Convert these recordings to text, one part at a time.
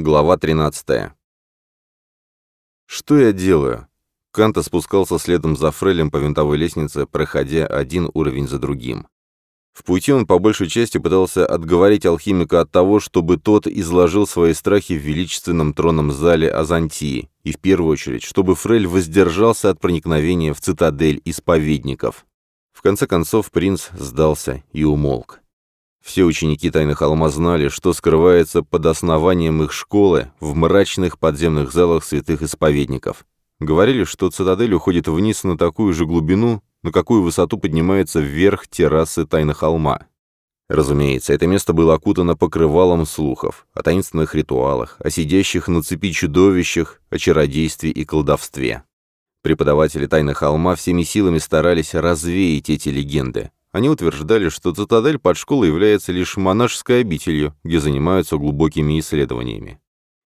Глава 13. Что я делаю? Канта спускался следом за Фрелем по винтовой лестнице, проходя один уровень за другим. В пути он по большей части пытался отговорить алхимика от того, чтобы тот изложил свои страхи в величественном тронном зале Азантии, и в первую очередь, чтобы Фрель воздержался от проникновения в цитадель исповедников. В конце концов принц сдался и умолк. Все ученики тайных Холма знали, что скрывается под основанием их школы в мрачных подземных залах святых исповедников. Говорили, что цитадель уходит вниз на такую же глубину, на какую высоту поднимается вверх террасы тайных Холма. Разумеется, это место было окутано покрывалом слухов о таинственных ритуалах, о сидящих на цепи чудовищах, о чародействе и колдовстве. Преподаватели тайных Холма всеми силами старались развеять эти легенды, они утверждали, что цитадель под школой является лишь монашеской обителью, где занимаются глубокими исследованиями.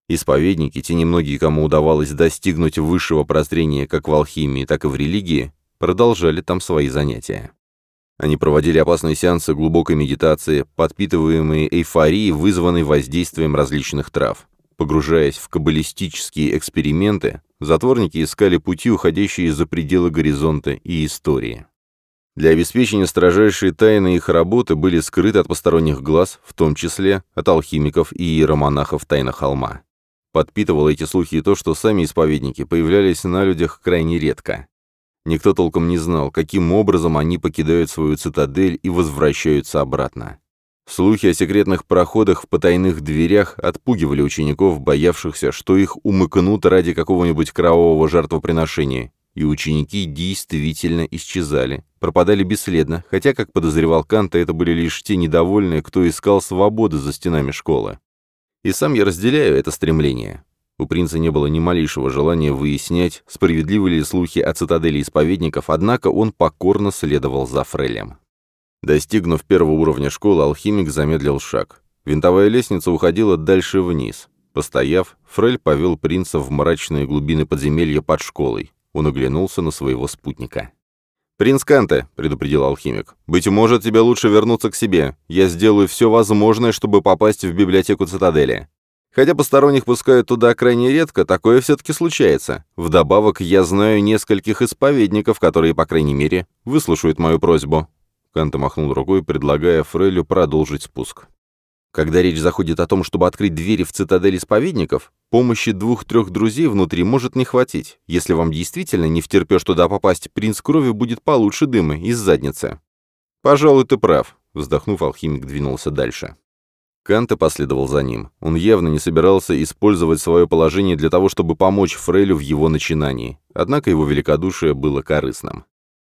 Исповедники, те немногие, кому удавалось достигнуть высшего прозрения как в алхимии, так и в религии, продолжали там свои занятия. Они проводили опасные сеансы глубокой медитации, подпитываемые эйфорией, вызванной воздействием различных трав. Погружаясь в каббалистические эксперименты, затворники искали пути, уходящие за пределы горизонта и истории. Для обеспечения строжайшей тайны их работы были скрыты от посторонних глаз, в том числе от алхимиков и иеромонахов Тайна Холма. Подпитывало эти слухи и то, что сами исповедники появлялись на людях крайне редко. Никто толком не знал, каким образом они покидают свою цитадель и возвращаются обратно. Слухи о секретных проходах в потайных дверях отпугивали учеников, боявшихся, что их умыкнут ради какого-нибудь кровавого жертвоприношения, и ученики действительно исчезали, пропадали бесследно, хотя, как подозревал Канта, это были лишь те недовольные, кто искал свободы за стенами школы. И сам я разделяю это стремление. У принца не было ни малейшего желания выяснять, справедливы ли слухи о цитадели исповедников, однако он покорно следовал за Фрелем. Достигнув первого уровня школы, алхимик замедлил шаг. Винтовая лестница уходила дальше вниз. Постояв, Фрель повел принца в мрачные глубины подземелья под школой. Он оглянулся на своего спутника. «Принц Канте», — предупредил алхимик, — «быть может, тебе лучше вернуться к себе. Я сделаю все возможное, чтобы попасть в библиотеку Цитадели. Хотя посторонних пускают туда крайне редко, такое все-таки случается. Вдобавок, я знаю нескольких исповедников, которые, по крайней мере, выслушают мою просьбу». Канте махнул рукой, предлагая Фрейлю продолжить спуск. Когда речь заходит о том, чтобы открыть двери в цитадель исповедников, помощи двух-трех друзей внутри может не хватить. Если вам действительно не втерпешь туда попасть, принц крови будет получше дыма из задницы. «Пожалуй, ты прав», — вздохнув, алхимик двинулся дальше. Канта последовал за ним. Он явно не собирался использовать свое положение для того, чтобы помочь Фрейлю в его начинании. Однако его великодушие было корыстным.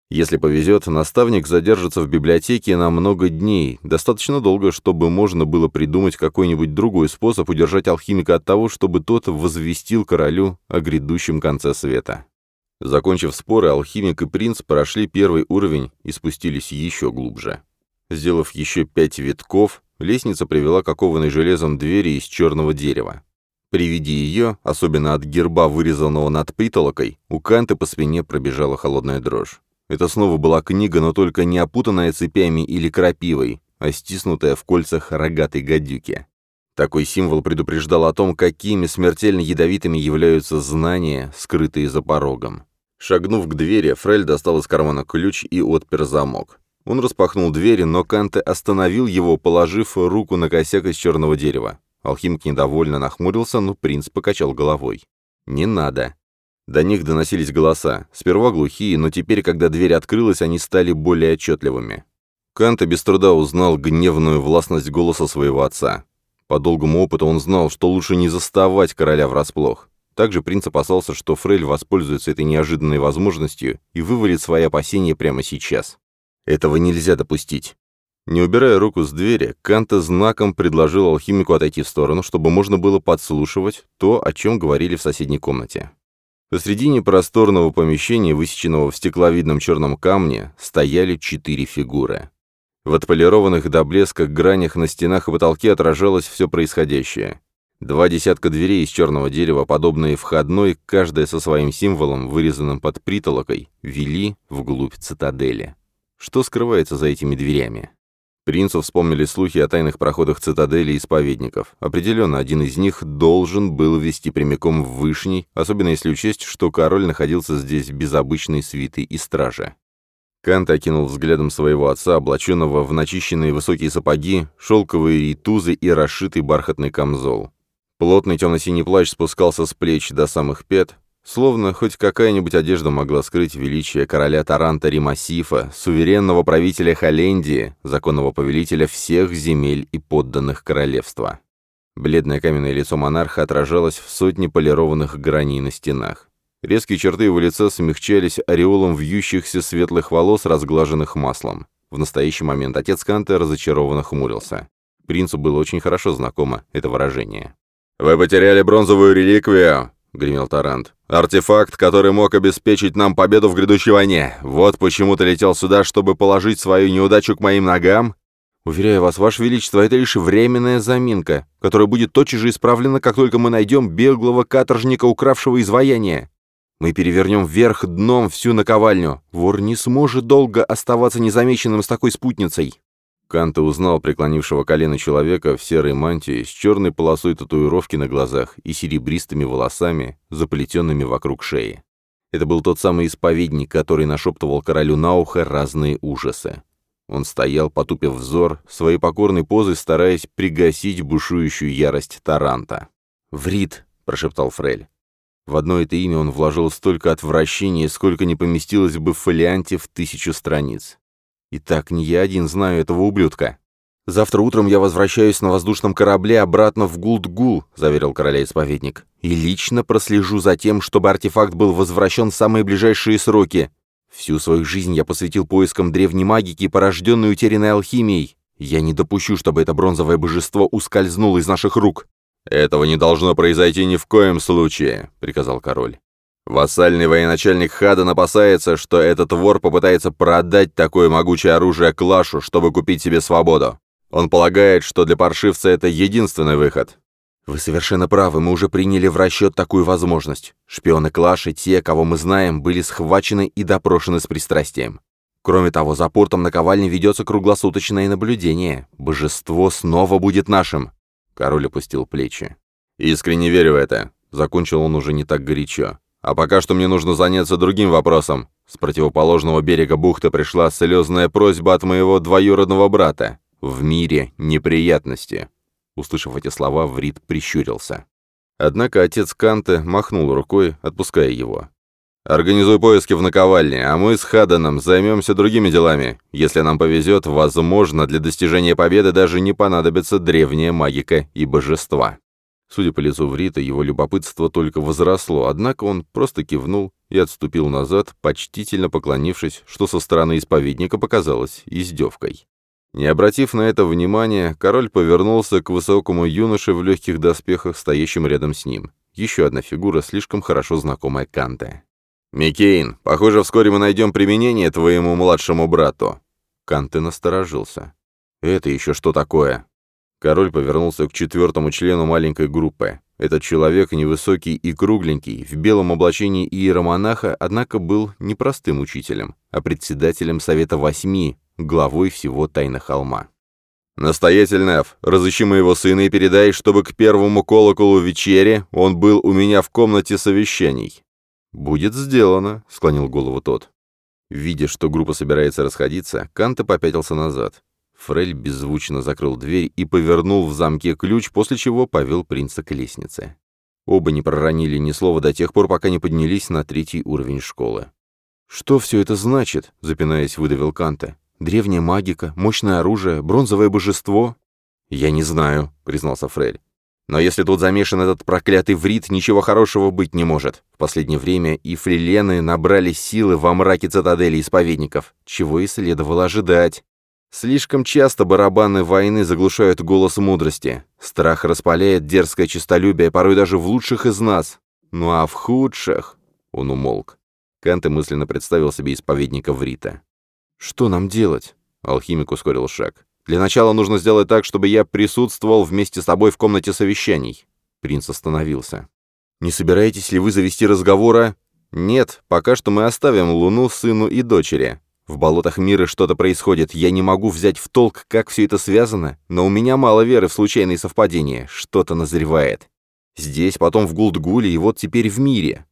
Если повезет, наставник задержится в библиотеке на много дней, достаточно долго, чтобы можно было придумать какой-нибудь другой способ удержать алхимика от того, чтобы тот возвестил королю о грядущем конце света. Закончив споры, алхимик и принц прошли первый уровень и спустились еще глубже. Сделав еще пять витков, лестница привела к окованной железом двери из черного дерева. При виде ее, особенно от герба, вырезанного над притолокой, у Канты по спине пробежала холодная дрожь. Это снова была книга, но только не опутанная цепями или крапивой, а стиснутая в кольцах рогатой гадюки. Такой символ предупреждал о том, какими смертельно ядовитыми являются знания, скрытые за порогом. Шагнув к двери, Фрель достал из кармана ключ и отпер замок. Он распахнул двери, но Канте остановил его, положив руку на косяк из черного дерева. Алхимик недовольно нахмурился, но принц покачал головой. «Не надо. До них доносились голоса, сперва глухие, но теперь, когда дверь открылась, они стали более отчетливыми. Канта без труда узнал гневную властность голоса своего отца. По долгому опыту он знал, что лучше не заставать короля врасплох. Также принц опасался, что Фрель воспользуется этой неожиданной возможностью и вывалит свои опасения прямо сейчас. Этого нельзя допустить. Не убирая руку с двери, Канта знаком предложил алхимику отойти в сторону, чтобы можно было подслушивать то, о чем говорили в соседней комнате. Посредине просторного помещения, высеченного в стекловидном черном камне, стояли четыре фигуры. В отполированных до блеска гранях на стенах и потолке отражалось все происходящее. Два десятка дверей из черного дерева, подобные входной, каждая со своим символом, вырезанным под притолокой, вели вглубь цитадели. Что скрывается за этими дверями? Принцу вспомнили слухи о тайных проходах цитадели и исповедников. Определенно, один из них должен был вести прямиком в Вышний, особенно если учесть, что король находился здесь без обычной свиты и стражи. Канта окинул взглядом своего отца, облаченного в начищенные высокие сапоги, шелковые ритузы и расшитый бархатный камзол. Плотный темно-синий плащ спускался с плеч до самых пят, Словно хоть какая-нибудь одежда могла скрыть величие короля Таранта Римасифа, суверенного правителя Холлендии, законного повелителя всех земель и подданных королевства. Бледное каменное лицо монарха отражалось в сотне полированных граней на стенах. Резкие черты его лица смягчались ореолом вьющихся светлых волос, разглаженных маслом. В настоящий момент отец Канте разочарованно хмурился. Принцу было очень хорошо знакомо это выражение. «Вы потеряли бронзовую реликвию!» гремел Тарант. «Артефакт, который мог обеспечить нам победу в грядущей войне. Вот почему ты летел сюда, чтобы положить свою неудачу к моим ногам?» «Уверяю вас, Ваше Величество, это лишь временная заминка, которая будет тотчас же исправлена, как только мы найдем беглого каторжника, укравшего изваяние. Мы перевернем вверх дном всю наковальню. Вор не сможет долго оставаться незамеченным с такой спутницей». Канта узнал преклонившего колено человека в серой мантии с черной полосой татуировки на глазах и серебристыми волосами, заплетенными вокруг шеи. Это был тот самый исповедник, который нашептывал королю на ухо разные ужасы. Он стоял, потупив взор, своей покорной позой стараясь пригасить бушующую ярость Таранта. «Врит!» — прошептал Фрель. В одно это имя он вложил столько отвращения, сколько не поместилось бы в фолианте в тысячу страниц. И так не я один знаю этого ублюдка. «Завтра утром я возвращаюсь на воздушном корабле обратно в Гулдгул», — заверил короля-исповедник, «и лично прослежу за тем, чтобы артефакт был возвращен в самые ближайшие сроки. Всю свою жизнь я посвятил поискам древней магики, порожденной утерянной алхимией. Я не допущу, чтобы это бронзовое божество ускользнуло из наших рук». «Этого не должно произойти ни в коем случае», — приказал король. Вассальный военачальник Хаден опасается, что этот вор попытается продать такое могучее оружие Клашу, чтобы купить себе свободу. Он полагает, что для паршивца это единственный выход. Вы совершенно правы, мы уже приняли в расчет такую возможность. Шпионы Клаши, те, кого мы знаем, были схвачены и допрошены с пристрастием. Кроме того, за портом наковальни ведется круглосуточное наблюдение. Божество снова будет нашим. Король опустил плечи. Искренне верю в это. Закончил он уже не так горячо. А пока что мне нужно заняться другим вопросом. С противоположного берега бухты пришла слезная просьба от моего двоюродного брата. В мире неприятности. Услышав эти слова, Врит прищурился. Однако отец Канте махнул рукой, отпуская его. «Организуй поиски в наковальне, а мы с Хаданом займемся другими делами. Если нам повезет, возможно, для достижения победы даже не понадобится древняя магика и божества». Судя по лицу Врита, его любопытство только возросло, однако он просто кивнул и отступил назад, почтительно поклонившись, что со стороны исповедника показалось издевкой. Не обратив на это внимания, король повернулся к высокому юноше в легких доспехах, стоящим рядом с ним. Еще одна фигура, слишком хорошо знакомая Канте. «Микейн, похоже, вскоре мы найдем применение твоему младшему брату». Канте насторожился. «Это еще что такое?» Король повернулся к четвертому члену маленькой группы. Этот человек, невысокий и кругленький, в белом облачении иеромонаха, однако был не простым учителем, а председателем Совета Восьми, главой всего Тайна Холма. «Настоятель Неф, разыщи моего сына и передай, чтобы к первому колоколу вечери он был у меня в комнате совещаний». «Будет сделано», — склонил голову тот. Видя, что группа собирается расходиться, Канта попятился назад. Фрель беззвучно закрыл дверь и повернул в замке ключ, после чего повел принца к лестнице. Оба не проронили ни слова до тех пор, пока не поднялись на третий уровень школы. «Что все это значит?» — запинаясь, выдавил Канта. «Древняя магика, мощное оружие, бронзовое божество?» «Я не знаю», — признался Фрель. «Но если тут замешан этот проклятый врит, ничего хорошего быть не может. В последнее время и фрилены набрали силы во мраке цитадели исповедников, чего и следовало ожидать». Слишком часто барабаны войны заглушают голос мудрости. Страх распаляет дерзкое честолюбие, порой даже в лучших из нас. Ну а в худших... Он умолк. Канте мысленно представил себе исповедника Врита. «Что нам делать?» Алхимик ускорил шаг. «Для начала нужно сделать так, чтобы я присутствовал вместе с тобой в комнате совещаний». Принц остановился. «Не собираетесь ли вы завести разговора?» «Нет, пока что мы оставим Луну, сыну и дочери. В болотах мира что-то происходит, я не могу взять в толк, как все это связано, но у меня мало веры в случайные совпадения, что-то назревает. Здесь, потом в Гулдгуле и вот теперь в мире.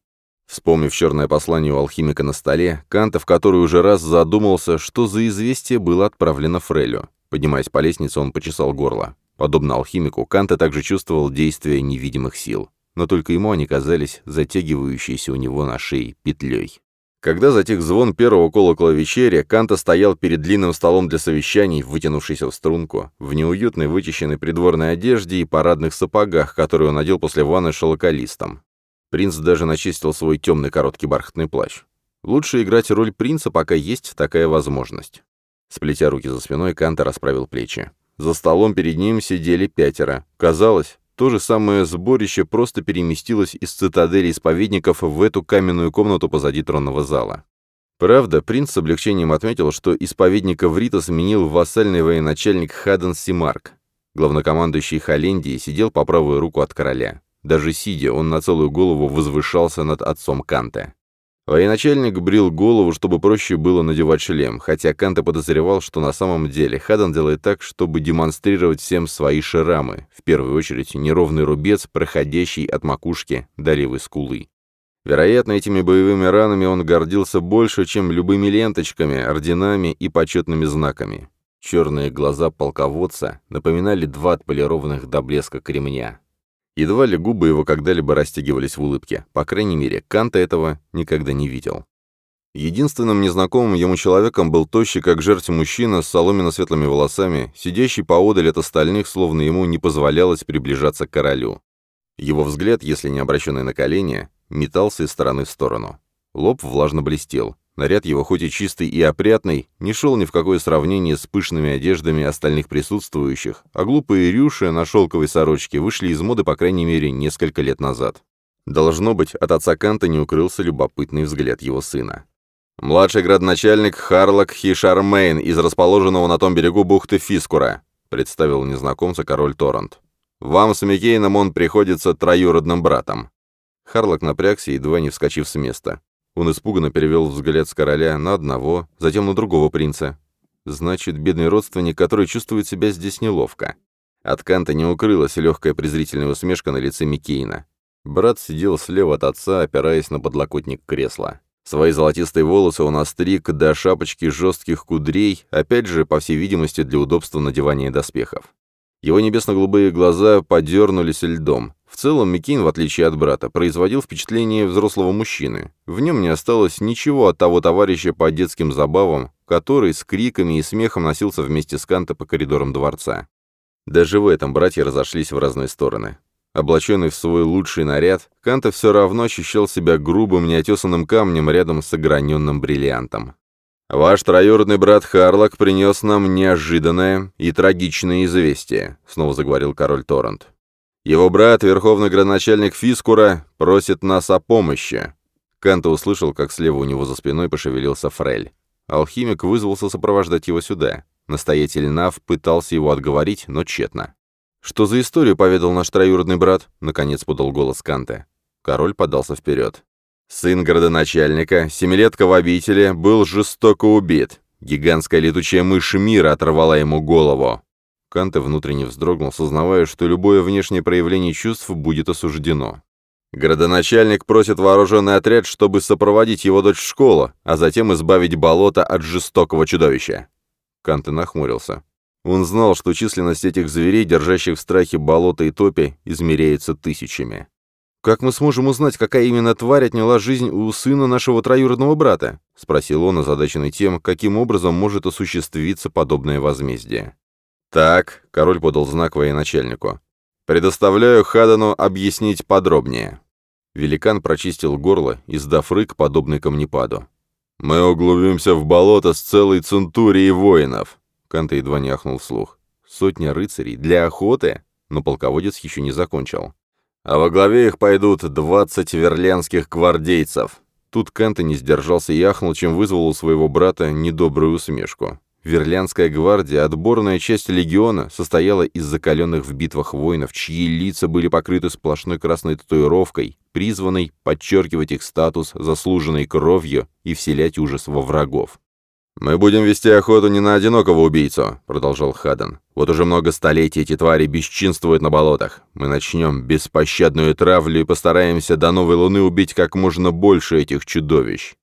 Вспомнив черное послание у алхимика на столе, Кантов, который уже раз задумался, что за известие было отправлено Фрелю. Поднимаясь по лестнице, он почесал горло. Подобно алхимику, Канта также чувствовал действие невидимых сил. Но только ему они казались затягивающейся у него на шее петлей. Когда затих звон первого колокола вечеря, Канта стоял перед длинным столом для совещаний, вытянувшийся в струнку, в неуютной вычищенной придворной одежде и парадных сапогах, которые он надел после ванны шелоколистом. Принц даже начистил свой темный короткий бархатный плащ. Лучше играть роль принца, пока есть такая возможность. Сплетя руки за спиной, Канта расправил плечи. За столом перед ним сидели пятеро. Казалось, то же самое сборище просто переместилось из цитадели исповедников в эту каменную комнату позади тронного зала. Правда, принц с облегчением отметил, что исповедника Врита сменил вассальный военачальник Хаден Симарк. Главнокомандующий Холендии сидел по правую руку от короля. Даже сидя, он на целую голову возвышался над отцом Канте. Военачальник брил голову, чтобы проще было надевать шлем, хотя Канта подозревал, что на самом деле Хадан делает так, чтобы демонстрировать всем свои шрамы, в первую очередь неровный рубец, проходящий от макушки до левой скулы. Вероятно, этими боевыми ранами он гордился больше, чем любыми ленточками, орденами и почетными знаками. Черные глаза полководца напоминали два отполированных до блеска кремня. Едва ли губы его когда-либо растягивались в улыбке. По крайней мере, Канта этого никогда не видел. Единственным незнакомым ему человеком был тощий, как жерть мужчина, с соломенно-светлыми волосами, сидящий поодаль от остальных, словно ему не позволялось приближаться к королю. Его взгляд, если не обращенный на колени, метался из стороны в сторону. Лоб влажно блестел. Наряд его, хоть и чистый и опрятный, не шел ни в какое сравнение с пышными одеждами остальных присутствующих, а глупые рюши на шелковой сорочке вышли из моды, по крайней мере, несколько лет назад. Должно быть, от отца Канта не укрылся любопытный взгляд его сына. «Младший градоначальник Харлок Хишармейн из расположенного на том берегу бухты Фискура», представил незнакомца король Торрент. «Вам с Микейном он приходится троюродным братом». Харлок напрягся, едва не вскочив с места. Он испуганно перевел взгляд с короля на одного, затем на другого принца. Значит, бедный родственник, который чувствует себя здесь неловко. От Канта не укрылась легкая презрительная усмешка на лице Микейна. Брат сидел слева от отца, опираясь на подлокотник кресла. Свои золотистые волосы он остриг до шапочки жестких кудрей, опять же, по всей видимости, для удобства надевания доспехов. Его небесно-голубые глаза подернулись льдом. В целом Микин, в отличие от брата, производил впечатление взрослого мужчины. В нем не осталось ничего от того товарища по детским забавам, который с криками и смехом носился вместе с Канта по коридорам дворца. Даже в этом братья разошлись в разные стороны. Облаченный в свой лучший наряд, Канта все равно ощущал себя грубым, неотесанным камнем рядом с ограненным бриллиантом. Ваш троюродный брат Харлок принес нам неожиданное и трагичное известие», — снова заговорил король Торрент. «Его брат, верховный градоначальник Фискура, просит нас о помощи». Канта услышал, как слева у него за спиной пошевелился Фрель. Алхимик вызвался сопровождать его сюда. Настоятель Нав пытался его отговорить, но тщетно. «Что за историю поведал наш троюродный брат?» — наконец подал голос Канте. Король подался вперед. Сын городоначальника, семилетка в обители, был жестоко убит. Гигантская летучая мышь мира оторвала ему голову. Канте внутренне вздрогнул, сознавая, что любое внешнее проявление чувств будет осуждено. Городоначальник просит вооруженный отряд, чтобы сопроводить его дочь в школу, а затем избавить болото от жестокого чудовища. Канте нахмурился. Он знал, что численность этих зверей, держащих в страхе болото и топи, измеряется тысячами. «Как мы сможем узнать, какая именно тварь отняла жизнь у сына нашего троюродного брата?» — спросил он, озадаченный тем, каким образом может осуществиться подобное возмездие. «Так», — король подал знак военачальнику, — «предоставляю Хадану объяснить подробнее». Великан прочистил горло, издав рык, подобный камнепаду. «Мы углубимся в болото с целой центурией воинов!» Канте едва не ахнул вслух. «Сотня рыцарей? Для охоты?» Но полководец еще не закончил а во главе их пойдут 20 верленских гвардейцев. Тут Кента не сдержался и яхнул, чем вызвал у своего брата недобрую усмешку. Верлянская гвардия, отборная часть легиона, состояла из закаленных в битвах воинов, чьи лица были покрыты сплошной красной татуировкой, призванной подчеркивать их статус, заслуженной кровью и вселять ужас во врагов. «Мы будем вести охоту не на одинокого убийцу», — продолжал Хаден. «Вот уже много столетий эти твари бесчинствуют на болотах. Мы начнем беспощадную травлю и постараемся до новой луны убить как можно больше этих чудовищ.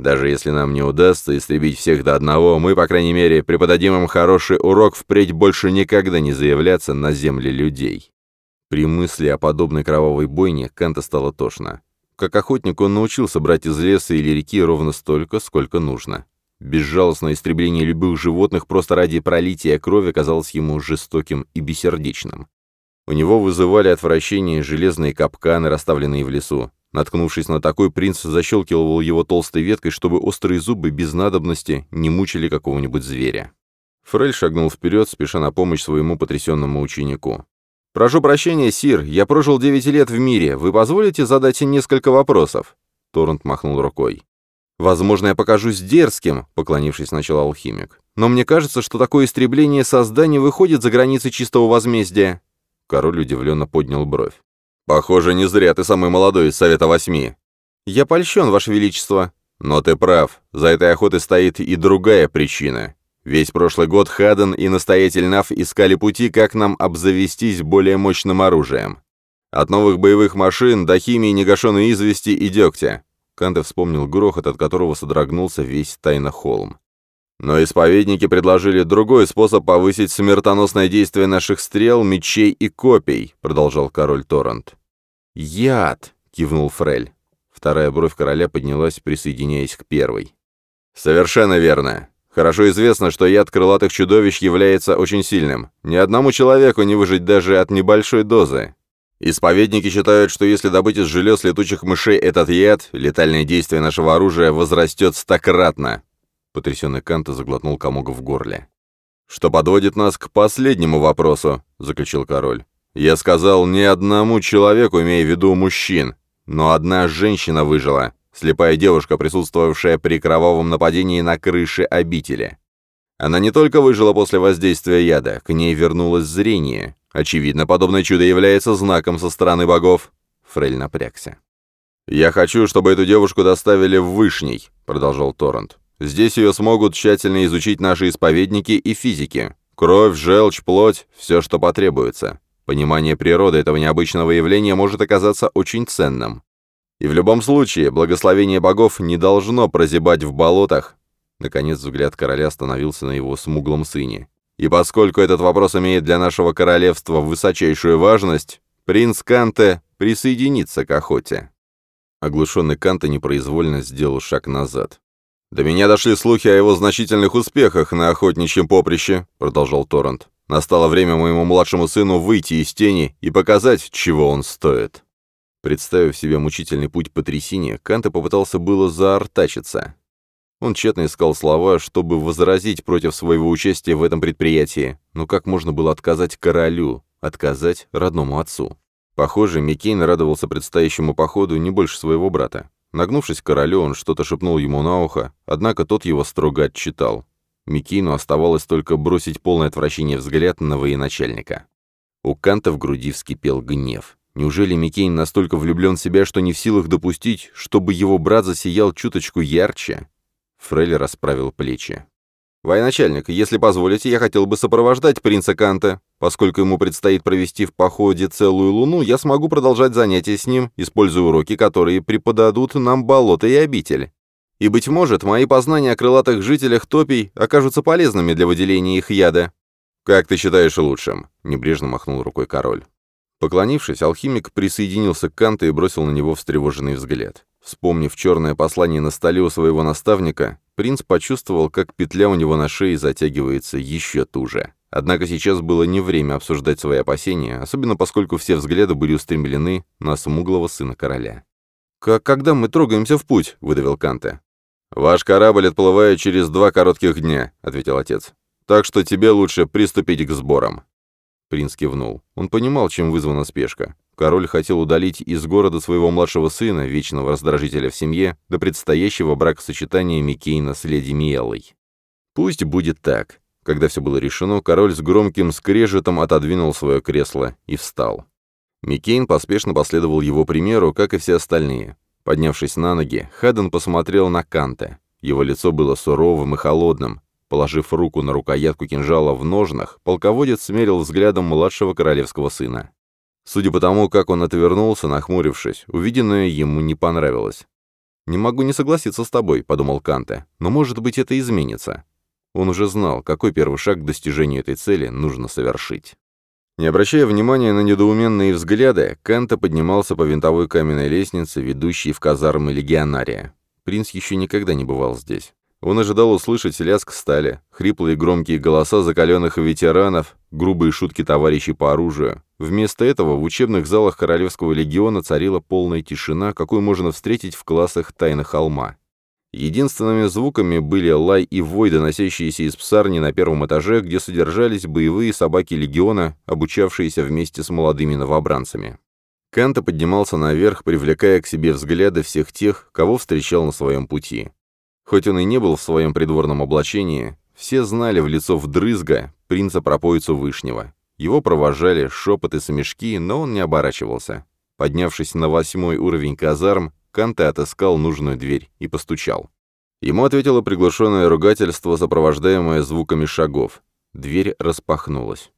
Даже если нам не удастся истребить всех до одного, мы, по крайней мере, преподадим им хороший урок впредь больше никогда не заявляться на земле людей». При мысли о подобной кровавой бойне Канта стало тошно. Как охотник он научился брать из леса или реки ровно столько, сколько нужно. Безжалостное истребление любых животных просто ради пролития крови казалось ему жестоким и бессердечным. У него вызывали отвращение железные капканы, расставленные в лесу. Наткнувшись на такой, принц защелкивал его толстой веткой, чтобы острые зубы без надобности не мучили какого-нибудь зверя. Фрель шагнул вперед, спеша на помощь своему потрясенному ученику. «Прошу прощения, сир, я прожил девять лет в мире. Вы позволите задать несколько вопросов?» Торрент махнул рукой. «Возможно, я покажусь дерзким», — поклонившись, начал алхимик. «Но мне кажется, что такое истребление создания выходит за границы чистого возмездия». Король удивленно поднял бровь. «Похоже, не зря ты самый молодой из Совета Восьми». «Я польщен, Ваше Величество». «Но ты прав. За этой охотой стоит и другая причина. Весь прошлый год Хаден и настоятель Нав искали пути, как нам обзавестись более мощным оружием. От новых боевых машин до химии негашенной извести и дегтя. Канте вспомнил грохот, от которого содрогнулся весь тайнахолм. Но исповедники предложили другой способ повысить смертоносное действие наших стрел, мечей и копий, продолжал король Торрент. Яд, кивнул Фрель. Вторая бровь короля поднялась, присоединяясь к первой. Совершенно верно. Хорошо известно, что яд крылатых чудовищ является очень сильным. Ни одному человеку не выжить даже от небольшой дозы. Исповедники считают, что если добыть из желез летучих мышей этот яд, летальное действие нашего оружия возрастет стократно. Потрясенный Канта заглотнул комок в горле. «Что подводит нас к последнему вопросу», — заключил король. «Я сказал ни одному человеку, имея в виду мужчин, но одна женщина выжила, слепая девушка, присутствовавшая при кровавом нападении на крыше обители. Она не только выжила после воздействия яда, к ней вернулось зрение. Очевидно, подобное чудо является знаком со стороны богов. Фрель напрягся. «Я хочу, чтобы эту девушку доставили в Вышний», — продолжал Торрент. «Здесь ее смогут тщательно изучить наши исповедники и физики. Кровь, желчь, плоть — все, что потребуется. Понимание природы этого необычного явления может оказаться очень ценным. И в любом случае, благословение богов не должно прозябать в болотах». Наконец взгляд короля остановился на его смуглом сыне. И поскольку этот вопрос имеет для нашего королевства высочайшую важность, принц Канте присоединится к охоте». Оглушенный Канте непроизвольно сделал шаг назад. «До меня дошли слухи о его значительных успехах на охотничьем поприще», — продолжал Торрент. «Настало время моему младшему сыну выйти из тени и показать, чего он стоит». Представив себе мучительный путь по трясине, Канте попытался было заортачиться. Он тщетно искал слова, чтобы возразить против своего участия в этом предприятии. Но как можно было отказать королю, отказать родному отцу? Похоже, Микейн радовался предстоящему походу не больше своего брата. Нагнувшись к королю, он что-то шепнул ему на ухо, однако тот его строго отчитал. Микейну оставалось только бросить полное отвращение взгляд на военачальника. У Канта в груди вскипел гнев. Неужели Микейн настолько влюблен в себя, что не в силах допустить, чтобы его брат засиял чуточку ярче? Фрелли расправил плечи. «Военачальник, если позволите, я хотел бы сопровождать принца Канта. Поскольку ему предстоит провести в походе целую луну, я смогу продолжать занятия с ним, используя уроки, которые преподадут нам болото и обитель. И, быть может, мои познания о крылатых жителях топий окажутся полезными для выделения их яда». «Как ты считаешь лучшим?» — небрежно махнул рукой король. Поклонившись, алхимик присоединился к Канте и бросил на него встревоженный взгляд. Вспомнив черное послание на столе у своего наставника, принц почувствовал, как петля у него на шее затягивается еще туже. Однако сейчас было не время обсуждать свои опасения, особенно поскольку все взгляды были устремлены на смуглого сына короля. «Как когда мы трогаемся в путь?» — выдавил Канте. «Ваш корабль отплывает через два коротких дня», — ответил отец. «Так что тебе лучше приступить к сборам». Принц кивнул. Он понимал, чем вызвана спешка. Король хотел удалить из города своего младшего сына, вечного раздражителя в семье, до предстоящего бракосочетания Микейна с леди Миеллой. Пусть будет так. Когда все было решено, король с громким скрежетом отодвинул свое кресло и встал. Микейн поспешно последовал его примеру, как и все остальные. Поднявшись на ноги, Хаден посмотрел на Канта. Его лицо было суровым и холодным. Положив руку на рукоятку кинжала в ножнах, полководец смерил взглядом младшего королевского сына. Судя по тому, как он отвернулся, нахмурившись, увиденное ему не понравилось. «Не могу не согласиться с тобой», — подумал Канте, — «но, может быть, это изменится». Он уже знал, какой первый шаг к достижению этой цели нужно совершить. Не обращая внимания на недоуменные взгляды, Канта поднимался по винтовой каменной лестнице, ведущей в казармы легионария. Принц еще никогда не бывал здесь. Он ожидал услышать лязг стали, хриплые громкие голоса закаленных ветеранов, грубые шутки товарищей по оружию. Вместо этого в учебных залах Королевского легиона царила полная тишина, какую можно встретить в классах Тайных Холма. Единственными звуками были лай и вой, доносящиеся из псарни на первом этаже, где содержались боевые собаки легиона, обучавшиеся вместе с молодыми новобранцами. Канта поднимался наверх, привлекая к себе взгляды всех тех, кого встречал на своем пути. Хоть он и не был в своем придворном облачении, все знали в лицо вдрызга принца-пропоицу Вышнего. Его провожали шепоты и смешки, но он не оборачивался. Поднявшись на восьмой уровень казарм, Канте отыскал нужную дверь и постучал. Ему ответило приглушенное ругательство, сопровождаемое звуками шагов. Дверь распахнулась.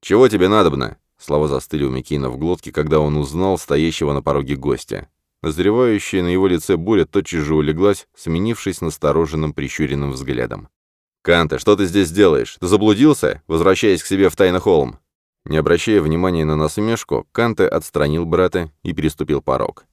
«Чего тебе надобно?» Слова застыли у Микина в глотке, когда он узнал стоящего на пороге гостя. Назревающая на его лице буря тотчас же улеглась, сменившись настороженным прищуренным взглядом. «Канта, что ты здесь делаешь? Ты заблудился?» Возвращаясь к себе в тайнахолм? Не обращая внимания на насмешку, Канте отстранил брата и переступил порог.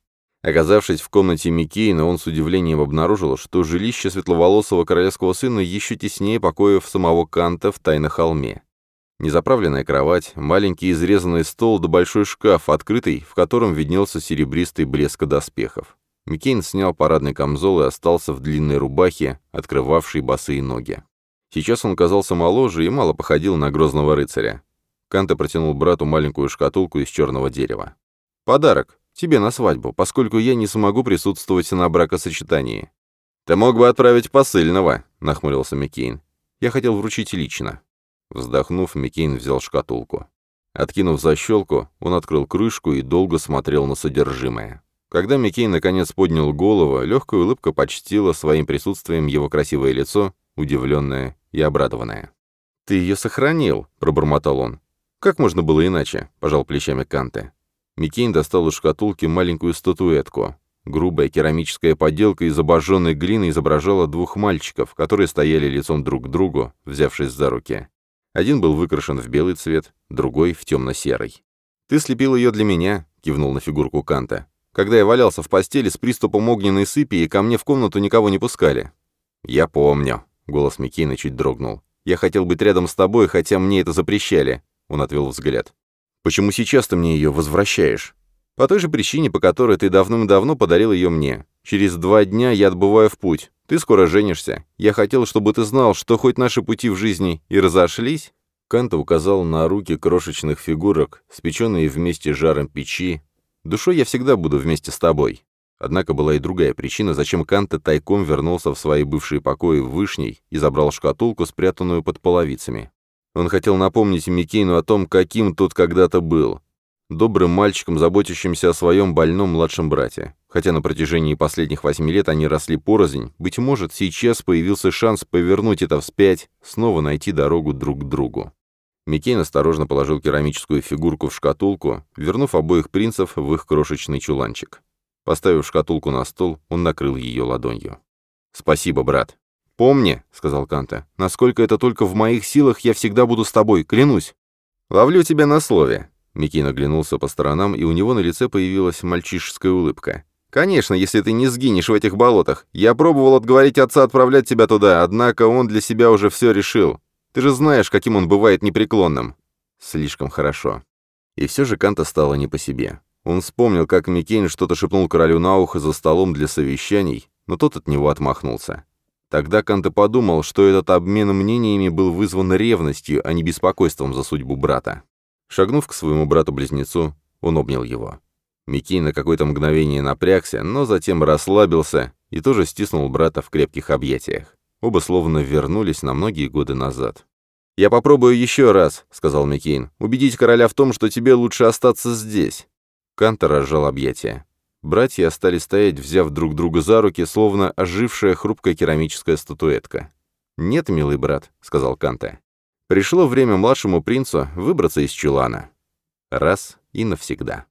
Оказавшись в комнате Микейна, он с удивлением обнаружил, что жилище светловолосого королевского сына еще теснее покоев самого Канта в тайнахолме. Холме. Незаправленная кровать, маленький изрезанный стол да большой шкаф, открытый, в котором виднелся серебристый блеск доспехов. Микейн снял парадный камзол и остался в длинной рубахе, открывавшей босые ноги. Сейчас он казался моложе и мало походил на грозного рыцаря. Канте протянул брату маленькую шкатулку из черного дерева. «Подарок. Тебе на свадьбу, поскольку я не смогу присутствовать на бракосочетании». «Ты мог бы отправить посыльного», — нахмурился Микейн. «Я хотел вручить лично». Вздохнув, Микейн взял шкатулку. Откинув защелку, он открыл крышку и долго смотрел на содержимое. Когда Микейн наконец поднял голову, легкая улыбка почтила своим присутствием его красивое лицо, удивленное и обрадованное. «Ты ее сохранил?» — пробормотал он. «Как можно было иначе?» — пожал плечами Канте. Микейн достал из шкатулки маленькую статуэтку. Грубая керамическая поделка из обожженной глины изображала двух мальчиков, которые стояли лицом друг к другу, взявшись за руки. Один был выкрашен в белый цвет, другой — в темно-серый. «Ты слепил ее для меня», — кивнул на фигурку Канта. «Когда я валялся в постели с приступом огненной сыпи, и ко мне в комнату никого не пускали». «Я помню», — голос Микина чуть дрогнул. «Я хотел быть рядом с тобой, хотя мне это запрещали», — он отвел взгляд. «Почему сейчас ты мне ее возвращаешь?» «По той же причине, по которой ты давным-давно подарил ее мне. Через два дня я отбываю в путь. Ты скоро женишься. Я хотел, чтобы ты знал, что хоть наши пути в жизни и разошлись». Канта указал на руки крошечных фигурок, спеченные вместе жаром печи. «Душой я всегда буду вместе с тобой». Однако была и другая причина, зачем Канта тайком вернулся в свои бывшие покои в Вышней и забрал шкатулку, спрятанную под половицами. Он хотел напомнить Микейну о том, каким тот когда-то был, добрым мальчиком, заботящимся о своем больном младшем брате. Хотя на протяжении последних восьми лет они росли порознь, быть может, сейчас появился шанс повернуть это вспять, снова найти дорогу друг к другу. Микейн осторожно положил керамическую фигурку в шкатулку, вернув обоих принцев в их крошечный чуланчик. Поставив шкатулку на стол, он накрыл ее ладонью. «Спасибо, брат». «Помни», — сказал Канте, — «насколько это только в моих силах, я всегда буду с тобой, клянусь». «Ловлю тебя на слове», Микин оглянулся по сторонам, и у него на лице появилась мальчишеская улыбка. «Конечно, если ты не сгинешь в этих болотах. Я пробовал отговорить отца отправлять тебя туда, однако он для себя уже все решил. Ты же знаешь, каким он бывает непреклонным». «Слишком хорошо». И все же Канта стало не по себе. Он вспомнил, как Микейн что-то шепнул королю на ухо за столом для совещаний, но тот от него отмахнулся. Тогда Канта подумал, что этот обмен мнениями был вызван ревностью, а не беспокойством за судьбу брата. Шагнув к своему брату-близнецу, он обнял его. Микий на какое-то мгновение напрягся, но затем расслабился и тоже стиснул брата в крепких объятиях. Оба словно вернулись на многие годы назад. «Я попробую еще раз», — сказал Микейн, — «убедить короля в том, что тебе лучше остаться здесь». Канта разжал объятия. Братья стали стоять, взяв друг друга за руки, словно ожившая хрупкая керамическая статуэтка. «Нет, милый брат», — сказал Канта, Пришло время младшему принцу выбраться из чулана. Раз и навсегда.